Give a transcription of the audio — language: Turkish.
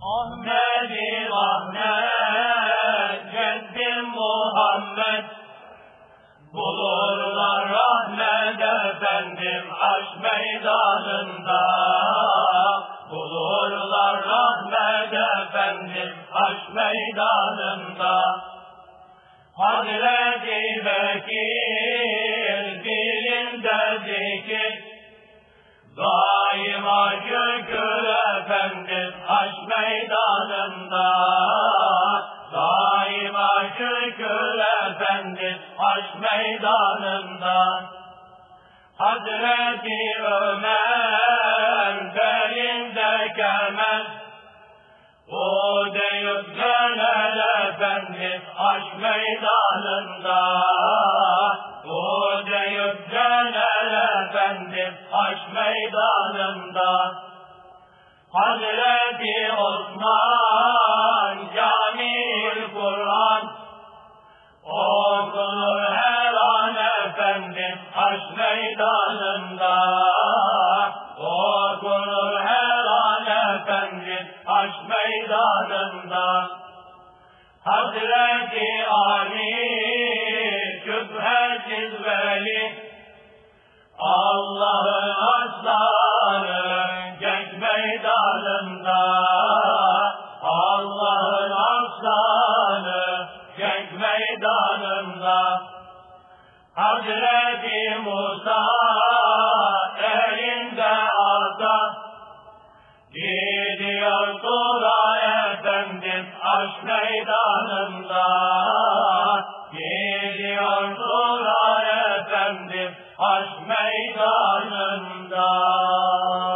Ahmedi rahmet, Ceddim Muhammed, Bulurlar rahmet efendim aşk meydanında. Bulurlar rahmet efendim aşk meydanında. Hazreti Bekir meydanında. Daima şükür efendim aşk meydanında. Hazreti Ömer belinde kemer. O deyip döner efendim aşk meydanında. O deyip döner efendim aşk meydanında. Hazreti Osman Camil Kur'an okunur her an efendim aşk meydanında. Okunur her an efendim aşk meydanında. Hazreti Ali şüphesiz veli Allah'ın aslanı genç meydanında Allah'ın aslanı cenk meydanında Hazreti Musa elinde arda. Gidiyor Tura Efendim aşk meydanında gidiyor Tura Efendim aşk meydanında